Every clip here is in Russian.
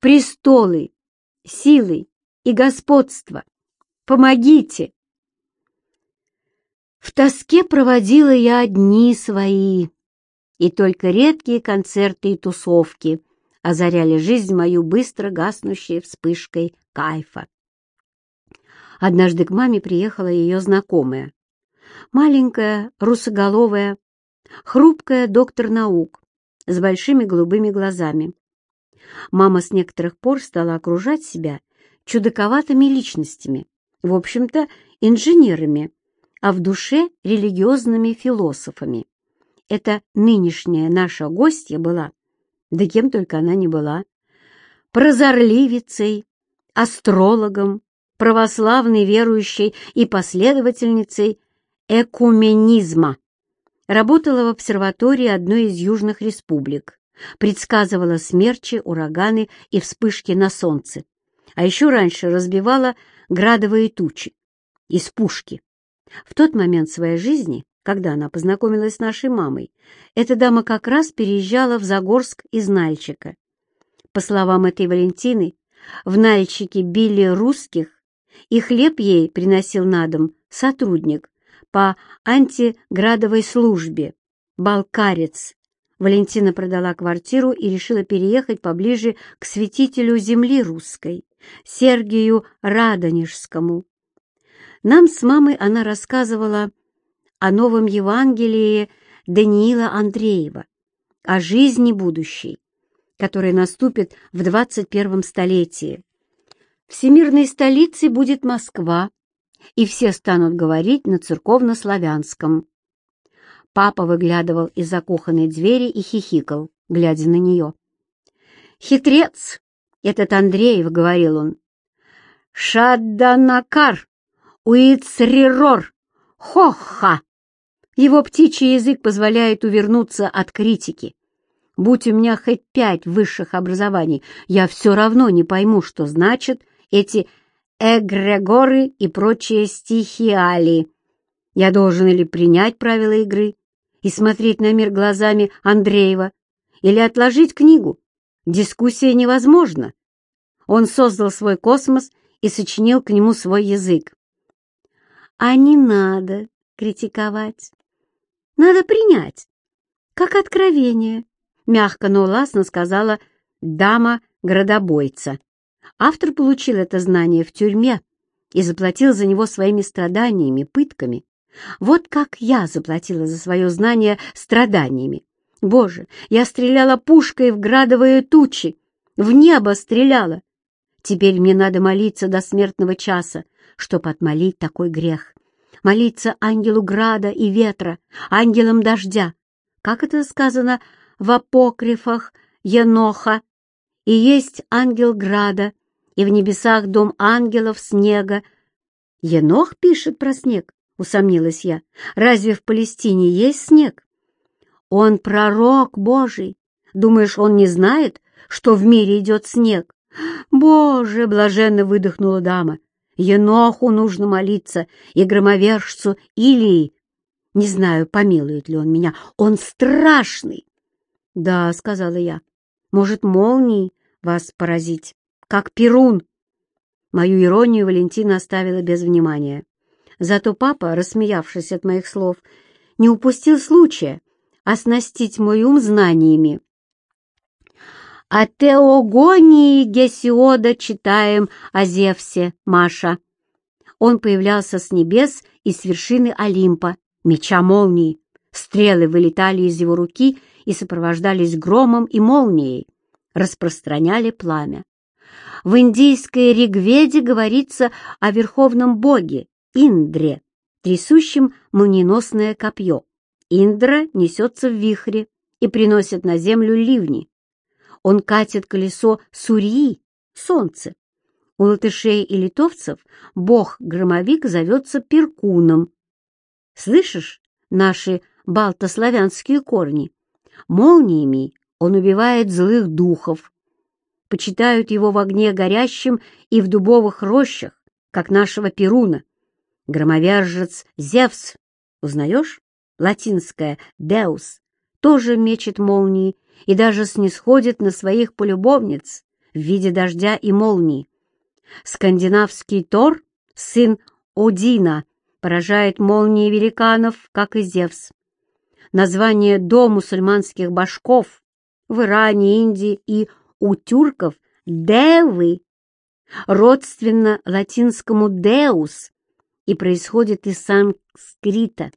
престолы, силы и господство. Помогите!» В тоске проводила я дни свои, и только редкие концерты и тусовки озаряли жизнь мою быстро гаснущей вспышкой кайфа. Однажды к маме приехала ее знакомая, маленькая, русоголовая, хрупкая доктор наук с большими голубыми глазами. Мама с некоторых пор стала окружать себя чудаковатыми личностями, в общем-то, инженерами, а в душе религиозными философами. Это нынешняя наша гостья была, да кем только она не была, прозорливицей, астрологом, православной верующей и последовательницей экуменизма. Работала в обсерватории одной из южных республик, предсказывала смерчи, ураганы и вспышки на солнце, а еще раньше разбивала градовые тучи из пушки. В тот момент своей жизни, когда она познакомилась с нашей мамой, эта дама как раз переезжала в Загорск из Нальчика. По словам этой Валентины, в Нальчике били русских, и хлеб ей приносил на дом сотрудник по антиградовой службе, балкарец. Валентина продала квартиру и решила переехать поближе к святителю земли русской, Сергию Радонежскому. Нам с мамой она рассказывала о новом Евангелии Даниила Андреева, о жизни будущей, которая наступит в 21 столетии. Всемирной столицей будет Москва, и все станут говорить на церковно-славянском. Папа выглядывал из-за кухонной двери и хихикал, глядя на нее. «Хитрец! Этот Андреев!» — говорил он. «Шадданакар! Уицрирор! Хоха! Его птичий язык позволяет увернуться от критики. Будь у меня хоть пять высших образований, я все равно не пойму, что значат эти эгрегоры и прочие стихиали. Я должен или принять правила игры и смотреть на мир глазами Андреева, или отложить книгу. Дискуссия невозможна. Он создал свой космос и сочинил к нему свой язык. А не надо критиковать. Надо принять, как откровение, мягко, но властно сказала дама-градобойца. Автор получил это знание в тюрьме и заплатил за него своими страданиями, пытками. Вот как я заплатила за свое знание страданиями. Боже, я стреляла пушкой в градовые тучи, в небо стреляла. Теперь мне надо молиться до смертного часа, чтобы отмолить такой грех. Молиться ангелу града и ветра, ангелам дождя. Как это сказано в апокрифах Еноха? И есть ангел града, и в небесах дом ангелов снега. Енох пишет про снег, усомнилась я. Разве в Палестине есть снег? Он пророк Божий. Думаешь, он не знает, что в мире идет снег? «Боже!» — блаженно выдохнула дама. «Еноху нужно молиться и громовержцу Илии. Не знаю, помилует ли он меня. Он страшный!» «Да», — сказала я. «Может, молнией вас поразить, как Перун?» Мою иронию Валентина оставила без внимания. Зато папа, рассмеявшись от моих слов, не упустил случая оснастить мой ум знаниями. О Теогонии Гесиода читаем о Зевсе, Маша. Он появлялся с небес и с вершины Олимпа, меча молнии. Стрелы вылетали из его руки и сопровождались громом и молнией, распространяли пламя. В индийской Ригведе говорится о верховном боге Индре, трясущем молниеносное копье. Индра несется в вихре и приносит на землю ливни. Он катит колесо Сурьи, солнце. У латышей и литовцев бог-громовик зовется Перкуном. Слышишь наши балтославянские корни? Молниями он убивает злых духов. Почитают его в огне горящем и в дубовых рощах, как нашего Перуна. Громовержец Зевс, узнаешь? Латинское «деус» тоже мечет молнии и даже снисходит на своих полюбовниц, в виде дождя и молний. Скандинавский Тор, сын Одина, поражает молнии великанов, как и Зевс. Название «до мусульманских башков» в Иране, Индии и у тюрков «девы» родственно латинскому «деус» и происходит из санскрита.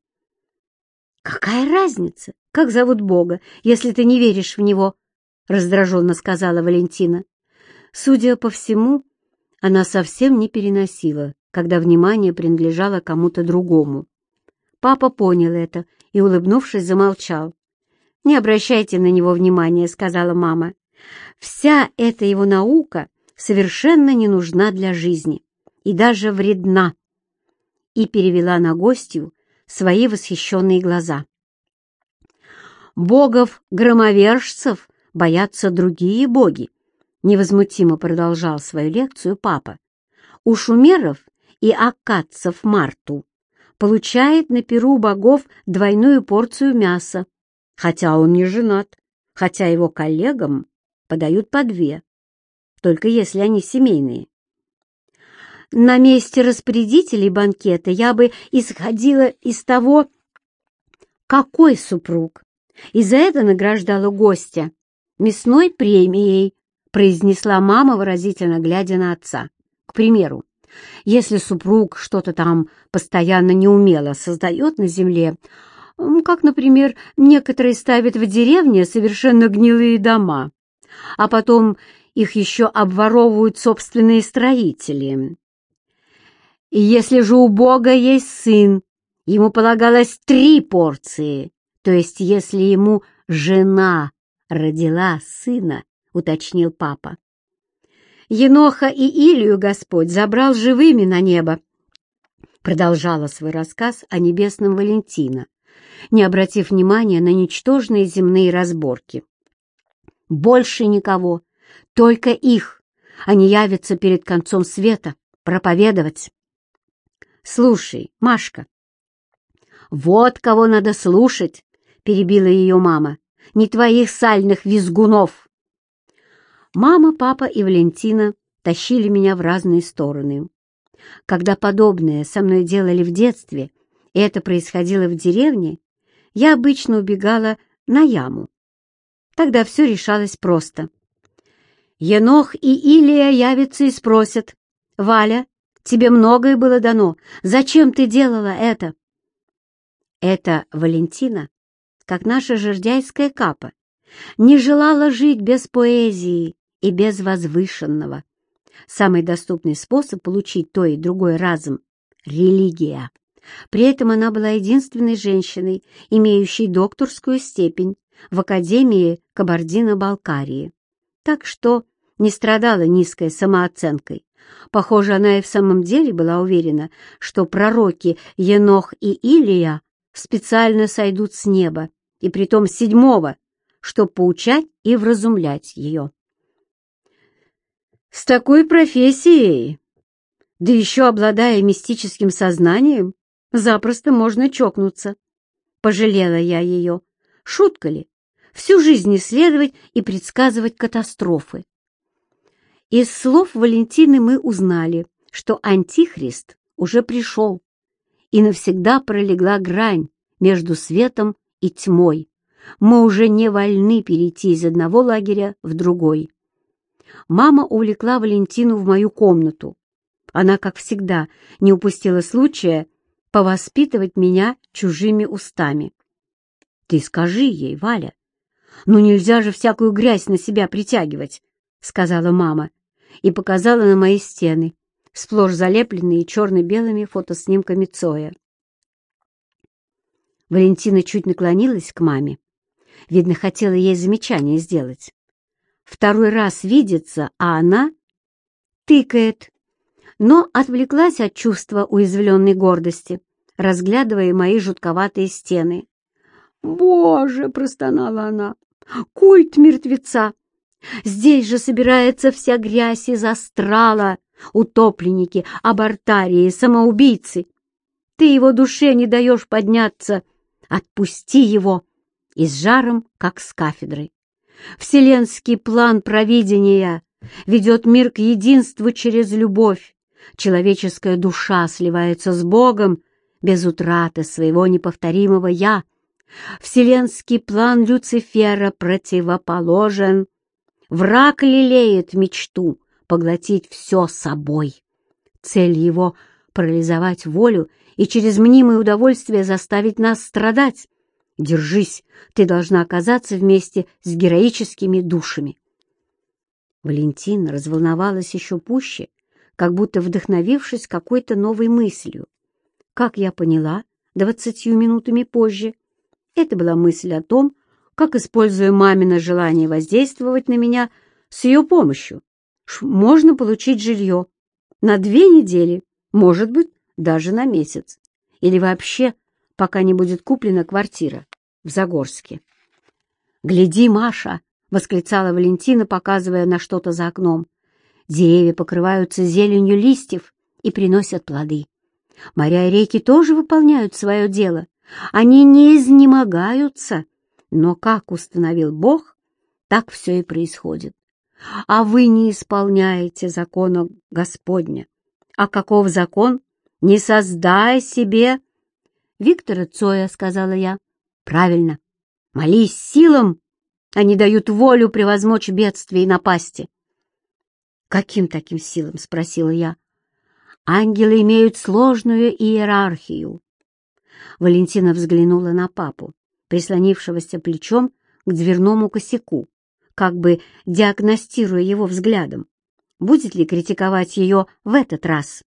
«Какая разница, как зовут Бога, если ты не веришь в Него?» — раздраженно сказала Валентина. Судя по всему, она совсем не переносила, когда внимание принадлежало кому-то другому. Папа понял это и, улыбнувшись, замолчал. «Не обращайте на него внимания», — сказала мама. «Вся эта его наука совершенно не нужна для жизни и даже вредна». И перевела на гостью свои восхищенные глаза. «Богов-громовержцев боятся другие боги», — невозмутимо продолжал свою лекцию папа. «У шумеров и аккадцев Марту получает на перу богов двойную порцию мяса, хотя он не женат, хотя его коллегам подают по две, только если они семейные. На месте распорядителей банкета я бы исходила из того, какой супруг, и за это награждала гостя мясной премией, произнесла мама, выразительно глядя на отца. К примеру, если супруг что-то там постоянно неумело создает на земле, как, например, некоторые ставят в деревне совершенно гнилые дома, а потом их еще обворовывают собственные строители. И если же у Бога есть сын, ему полагалось три порции, то есть если ему жена родила сына, уточнил папа. Еноха и Илию Господь забрал живыми на небо, продолжала свой рассказ о небесном Валентина, не обратив внимания на ничтожные земные разборки. Больше никого, только их. Они явятся перед концом света проповедовать. Слушай, Машка. Вот кого надо слушать, перебила ее мама. Не твоих сальных визгунов. Мама, папа и Валентина тащили меня в разные стороны. Когда подобное со мной делали в детстве, и это происходило в деревне, я обычно убегала на яму. Тогда все решалось просто. Енох и Илия явятся и спросят, «Валя, тебе многое было дано. Зачем ты делала это?» Это Валентина, как наша жердяйская капа, не желала жить без поэзии и без возвышенного. Самый доступный способ получить то и другое разом — религия. При этом она была единственной женщиной, имеющей докторскую степень в Академии Кабардино-Балкарии. Так что не страдала низкой самооценкой. Похоже, она и в самом деле была уверена, что пророки Енох и Илия специально сойдут с неба, и притом седьмого, чтобы поучать и вразумлять ее. С такой профессией, да еще обладая мистическим сознанием, запросто можно чокнуться. Пожалела я ее. Шутка ли? Всю жизнь исследовать и предсказывать катастрофы. Из слов Валентины мы узнали, что Антихрист уже пришел, и навсегда пролегла грань между светом и тьмой. Мы уже не вольны перейти из одного лагеря в другой. Мама увлекла Валентину в мою комнату. Она, как всегда, не упустила случая повоспитывать меня чужими устами. «Ты скажи ей, Валя, ну нельзя же всякую грязь на себя притягивать», — сказала мама и показала на мои стены, сплошь залепленные черно-белыми фотоснимками Цоя. Валентина чуть наклонилась к маме. Видно, хотела ей замечание сделать. Второй раз видится, а она тыкает, но отвлеклась от чувства уязвленной гордости, разглядывая мои жутковатые стены. «Боже!» — простонала она. «Культ мертвеца! Здесь же собирается вся грязь из астрала, утопленники, абортарии, самоубийцы. Ты его душе не даешь подняться. Отпусти его!» И с жаром, как с кафедры. Вселенский план провидения ведет мир к единству через любовь. Человеческая душа сливается с Богом без утраты своего неповторимого «я». Вселенский план Люцифера противоположен. Враг лелеет мечту поглотить все собой. Цель его — парализовать волю и через мнимое удовольствие заставить нас страдать. Держись, ты должна оказаться вместе с героическими душами. Валентина разволновалась еще пуще, как будто вдохновившись какой-то новой мыслью. Как я поняла, двадцатью минутами позже, это была мысль о том, как, используя мамино желание воздействовать на меня с ее помощью, можно получить жилье на две недели, может быть, даже на месяц, или вообще, пока не будет куплена квартира в Загорске. «Гляди, Маша!» — восклицала Валентина, показывая на что-то за окном. «Деревья покрываются зеленью листьев и приносят плоды. Моря и реки тоже выполняют свое дело. Они не изнемогаются, но как установил Бог, так все и происходит. А вы не исполняете закона Господня. А каков закон? Не создай себе... Виктора Цоя, сказала я. Правильно. Молись силам. Они дают волю превозмочь бедствия и напасти. Каким таким силам? Спросила я. Ангелы имеют сложную иерархию. Валентина взглянула на папу, прислонившегося плечом к дверному косяку, как бы диагностируя его взглядом. Будет ли критиковать ее в этот раз?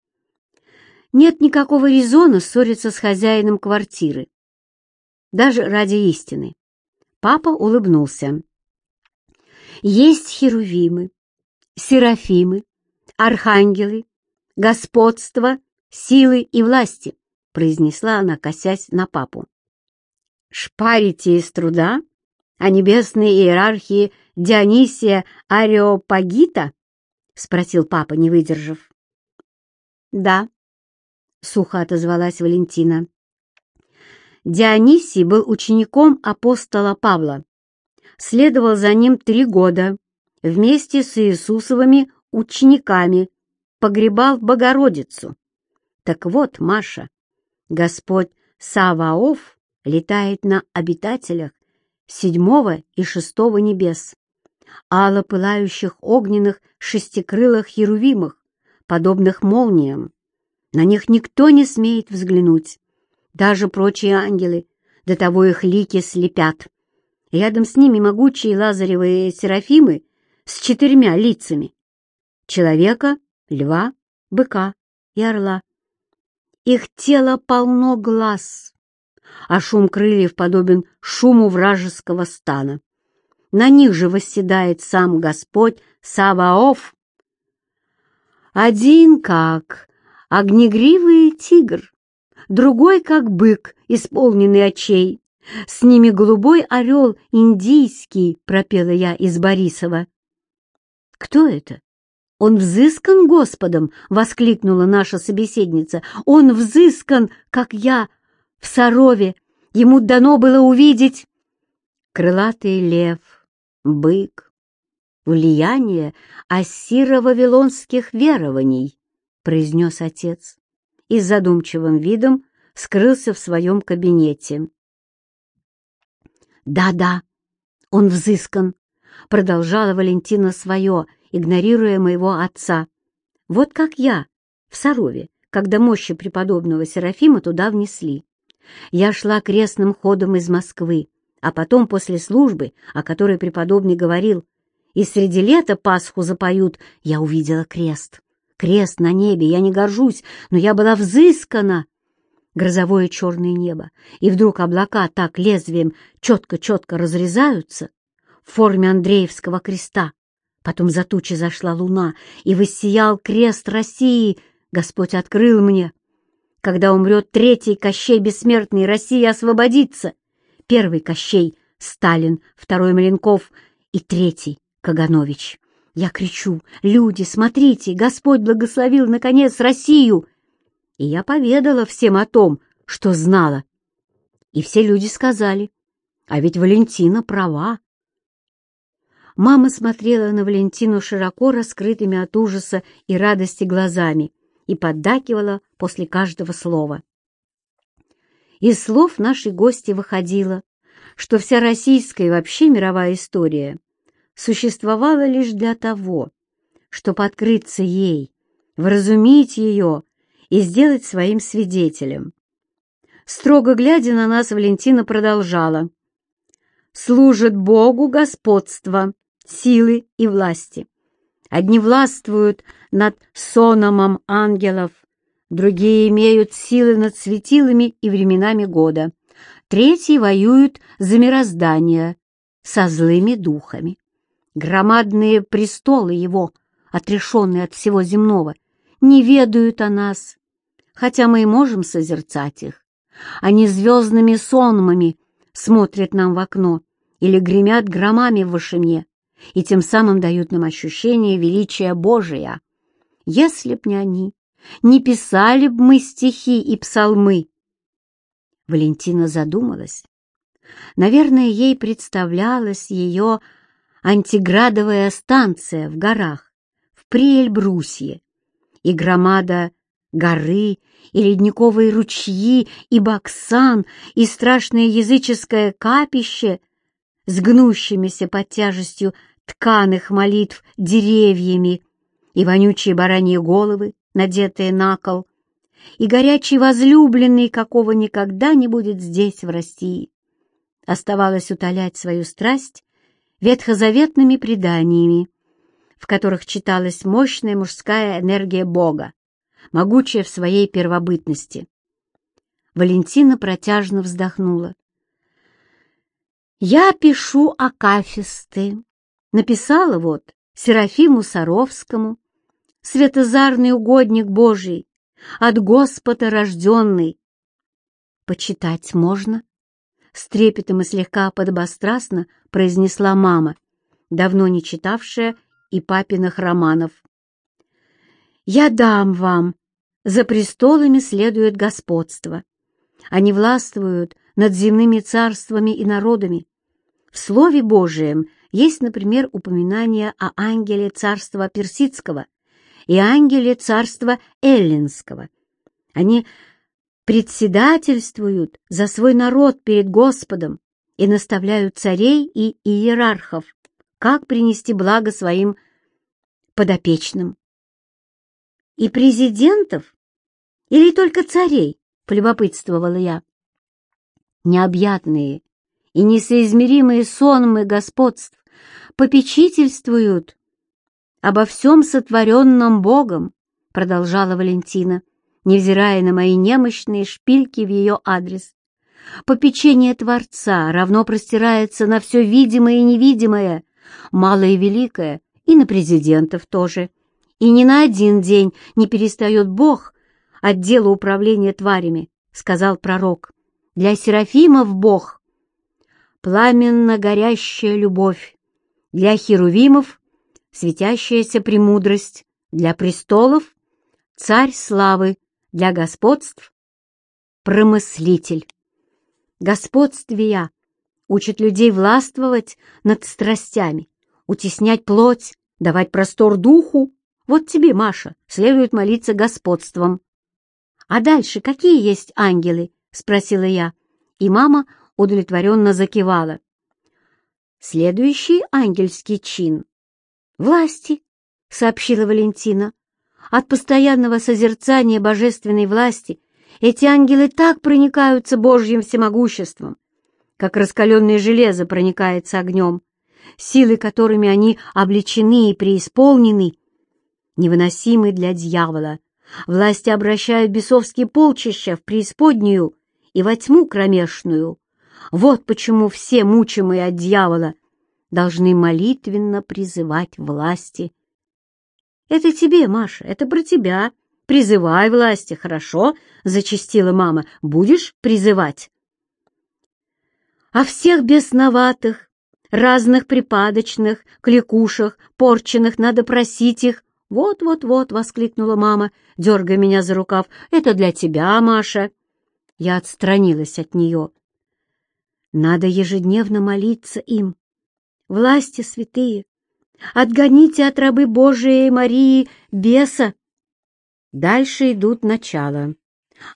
Нет никакого резона ссориться с хозяином квартиры. Даже ради истины. Папа улыбнулся. Есть херувимы, серафимы, архангелы, господство, силы и власти, произнесла она, косясь на папу. Шпарите из труда о небесной иерархии Дионисия Ареопагита? спросил папа, не выдержав. Да, сухо отозвалась Валентина. Дионисий был учеником апостола Павла. Следовал за ним три года вместе с Иисусовыми учениками погребал Богородицу. Так вот, Маша, Господь Саваоф летает на обитателях седьмого и шестого небес, ало пылающих огненных шестикрылых херувимах, подобных молниям. На них никто не смеет взглянуть, даже прочие ангелы, до того их лики слепят. Рядом с ними могучие лазаревые серафимы с четырьмя лицами — человека, льва, быка и орла. Их тело полно глаз, а шум крыльев подобен шуму вражеского стана. На них же восседает сам Господь Саваоф. Один как огнегривый тигр, другой как бык, исполненный очей. С ними голубой орел индийский, пропела я из Борисова. Кто это? «Он взыскан Господом!» — воскликнула наша собеседница. «Он взыскан, как я, в Сарове. Ему дано было увидеть...» Крылатый лев, бык, влияние ассиро-вавилонских верований, произнес отец и с задумчивым видом скрылся в своем кабинете. «Да-да, он взыскан», — продолжала Валентина свое, игнорируя моего отца. Вот как я, в Сарове, когда мощи преподобного Серафима туда внесли. Я шла крестным ходом из Москвы, а потом после службы, о которой преподобный говорил, и среди лета Пасху запоют, я увидела крест. Крест на небе, я не горжусь, но я была взыскана. Грозовое черное небо, и вдруг облака так лезвием четко-четко разрезаются в форме Андреевского креста, Потом за тучи зашла луна, и воссиял крест России. Господь открыл мне. Когда умрет третий Кощей Бессмертный, Россия освободится. Первый Кощей — Сталин, второй — Маленков и третий — Каганович. Я кричу, люди, смотрите, Господь благословил, наконец, Россию. И я поведала всем о том, что знала. И все люди сказали, а ведь Валентина права. Мама смотрела на Валентину широко раскрытыми от ужаса и радости глазами и поддакивала после каждого слова. Из слов нашей гости выходило, что вся российская и вообще мировая история существовала лишь для того, чтобы открыться ей, вразумить ее и сделать своим свидетелем. Строго глядя на нас, Валентина продолжала. «Служат Богу господство, силы и власти. Одни властвуют над сономом ангелов, другие имеют силы над светилами и временами года, третьи воюют за мироздание со злыми духами. Громадные престолы его, отрешенные от всего земного, не ведают о нас, хотя мы и можем созерцать их. Они звездными сонмами смотрят нам в окно или гремят громами в вышине, и тем самым дают нам ощущение величия Божия. Если б не они, не писали б мы стихи и псалмы. Валентина задумалась. Наверное, ей представлялась ее антиградовая станция в горах, в Приэльбрусье, и громада горы, и ледниковые ручьи, и Баксан, и страшное языческое капище с гнущимися под тяжестью тканых молитв деревьями, и вонючие бараньи головы, надетые на кол, и горячий возлюбленный, какого никогда не будет здесь, в России. Оставалось утолять свою страсть ветхозаветными преданиями, в которых читалась мощная мужская энергия Бога, могучая в своей первобытности. Валентина протяжно вздохнула. «Я пишу акафисты. Написала вот Серафиму Саровскому, светозарный угодник Божий, от Господа рожденный. Почитать можно?» с трепетом и слегка подобострастно произнесла мама, давно не читавшая и папиных романов. «Я дам вам, за престолами следует господство. Они властвуют над земными царствами и народами. В Слове Божием есть, например, упоминание о ангеле царства персидского и ангеле царства эллинского. Они председательствуют за свой народ перед Господом и наставляют царей и иерархов, как принести благо своим подопечным. И президентов? Или только царей? — полюбопытствовала я. Необъятные и несоизмеримые сонмы господств попечительствуют обо всем сотворенном Богом, — продолжала Валентина невзирая на мои немощные шпильки в ее адрес. Попечение Творца равно простирается на все видимое и невидимое, малое и великое, и на президентов тоже. И ни на один день не перестает Бог от дела управления тварями, сказал пророк. Для серафимов Бог — пламенно горящая любовь, для херувимов — светящаяся премудрость, для престолов — царь славы, для господств — промыслитель. Господствия учат людей властвовать над страстями, утеснять плоть, давать простор духу. Вот тебе, Маша, следует молиться господством. «А дальше какие есть ангелы?» — спросила я, и мама удовлетворенно закивала. «Следующий ангельский чин — власти», — сообщила Валентина. От постоянного созерцания божественной власти эти ангелы так проникаются Божьим всемогуществом, как раскаленное железо проникается огнем, силы которыми они обличены и преисполнены, невыносимы для дьявола. Власти обращают бесовские полчища в преисподнюю и во тьму кромешную. Вот почему все, мучимые от дьявола, должны молитвенно призывать власти «Это тебе, Маша, это про тебя. Призывай власти, хорошо?» — зачастила мама. «Будешь призывать?» «А всех бесноватых, разных припадочных, кликушах, порченных, надо просить их. Вот-вот-вот!» — воскликнула мама, дергая меня за рукав. «Это для тебя, Маша!» Я отстранилась от нее. «Надо ежедневно молиться им, власти святые, отгоните от рабы Божией Марии беса. Дальше идут начала.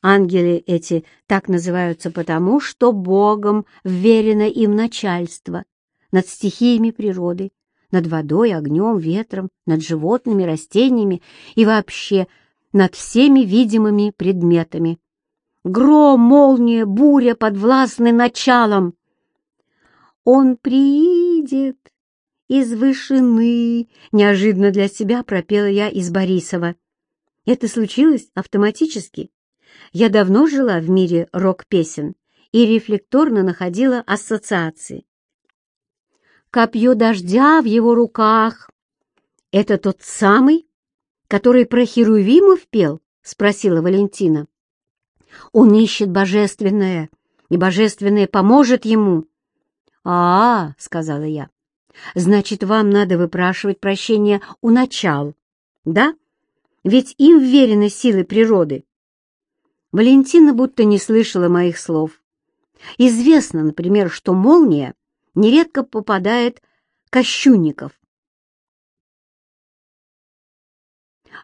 Ангелы эти так называются потому, что Богом вверено им начальство над стихиями природы, над водой, огнем, ветром, над животными, растениями и вообще над всеми видимыми предметами. Гром, молния, буря подвластны началом. Он приидет из вышины, неожиданно для себя пропела я из Борисова. Это случилось автоматически. Я давно жила в мире рок-песен и рефлекторно находила ассоциации. Копье дождя в его руках. Это тот самый, который про Херувимов пел? Спросила Валентина. Он ищет божественное, и божественное поможет ему. «А, -а — сказала я, — значит, вам надо выпрашивать прощения у начал, да? Ведь им вверены силы природы. Валентина будто не слышала моих слов. Известно, например, что молния нередко попадает кощунников.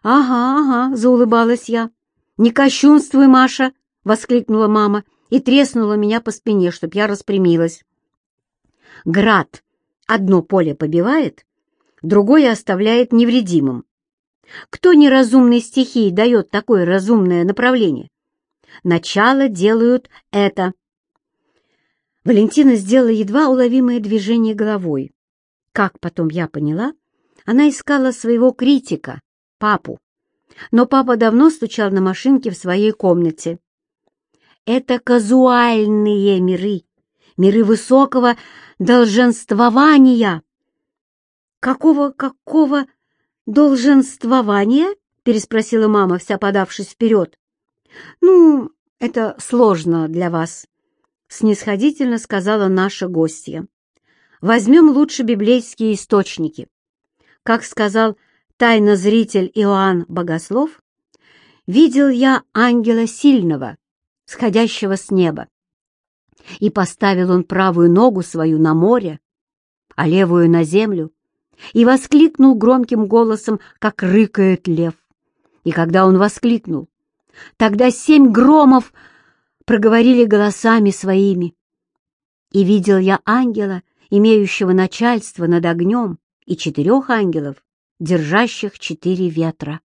«Ага, ага», — заулыбалась я. «Не кощунствуй, Маша!» — воскликнула мама и треснула меня по спине, чтоб я распрямилась. «Град одно поле побивает, другое оставляет невредимым. Кто неразумной стихии дает такое разумное направление? Начало делают это. Валентина сделала едва уловимое движение головой. Как потом я поняла, она искала своего критика, папу. Но папа давно стучал на машинке в своей комнате. Это казуальные миры, миры высокого долженствования. Какого, какого долженствования? переспросила мама, вся подавшись вперед. Ну, это сложно для вас, снисходительно сказала наша гостья. Возьмем лучше библейские источники. Как сказал тайнозритель Иоанн Богослов, видел я ангела сильного, сходящего с неба. И поставил он правую ногу свою на море, а левую на землю, и воскликнул громким голосом, как рыкает лев. И когда он воскликнул, тогда семь громов проговорили голосами своими. И видел я ангела, имеющего начальство над огнем, и четырех ангелов, держащих четыре ветра.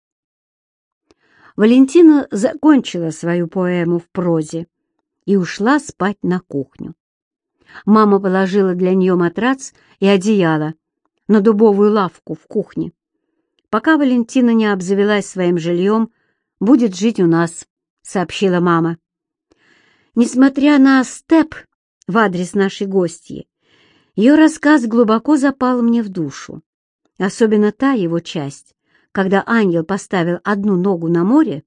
Валентина закончила свою поэму в прозе и ушла спать на кухню. Мама положила для нее матрац и одеяло на дубовую лавку в кухне. Пока Валентина не обзавелась своим жильем, будет жить у нас, сообщила мама. Несмотря на степ в адрес нашей гостьи, ее рассказ глубоко запал мне в душу. Особенно та его часть, когда ангел поставил одну ногу на море,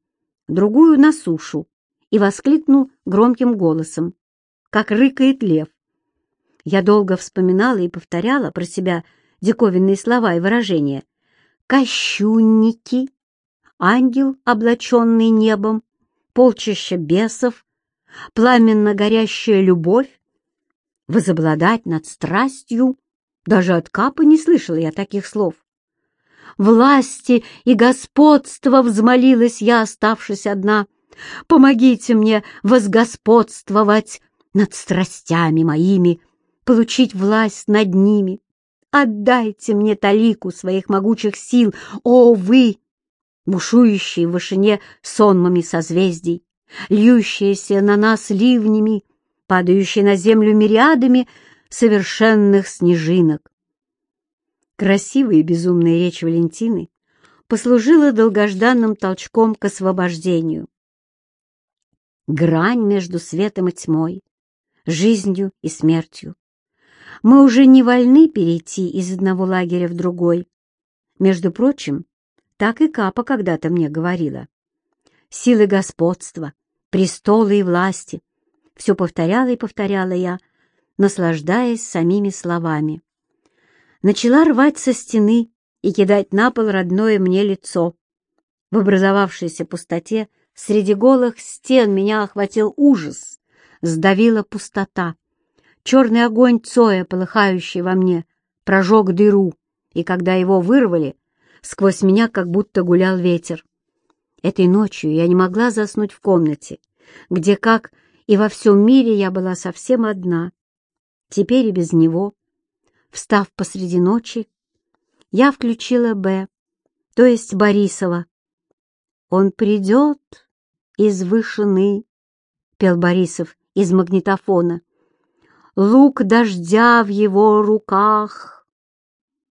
другую на сушу и воскликнул громким голосом, как рыкает лев. Я долго вспоминала и повторяла про себя диковинные слова и выражения. «Кощунники», «Ангел, облаченный небом», «Полчища бесов», «Пламенно горящая любовь», «Возобладать над страстью», даже от Капы не слышала я таких слов. «Власти и господства!» — взмолилась я, оставшись одна. «Помогите мне возгосподствовать над страстями моими, получить власть над ними. Отдайте мне талику своих могучих сил, о вы, бушующие в вышине сонмами созвездий, льющиеся на нас ливнями, падающие на землю мириадами совершенных снежинок. Красивая и безумная речь Валентины послужила долгожданным толчком к освобождению. Грань между светом и тьмой, жизнью и смертью. Мы уже не вольны перейти из одного лагеря в другой. Между прочим, так и Капа когда-то мне говорила. Силы господства, престолы и власти. Все повторяла и повторяла я, наслаждаясь самими словами. Начала рвать со стены и кидать на пол родное мне лицо. В образовавшейся пустоте среди голых стен меня охватил ужас, сдавила пустота. Черный огонь Цоя, полыхающий во мне, прожег дыру, и когда его вырвали, сквозь меня как будто гулял ветер. Этой ночью я не могла заснуть в комнате, где, как и во всем мире, я была совсем одна. Теперь и без него, встав посреди ночи, я включила «Б», то есть Борисова. «Он придет из вышины», — пел Борисов из магнитофона. «Лук дождя в его руках,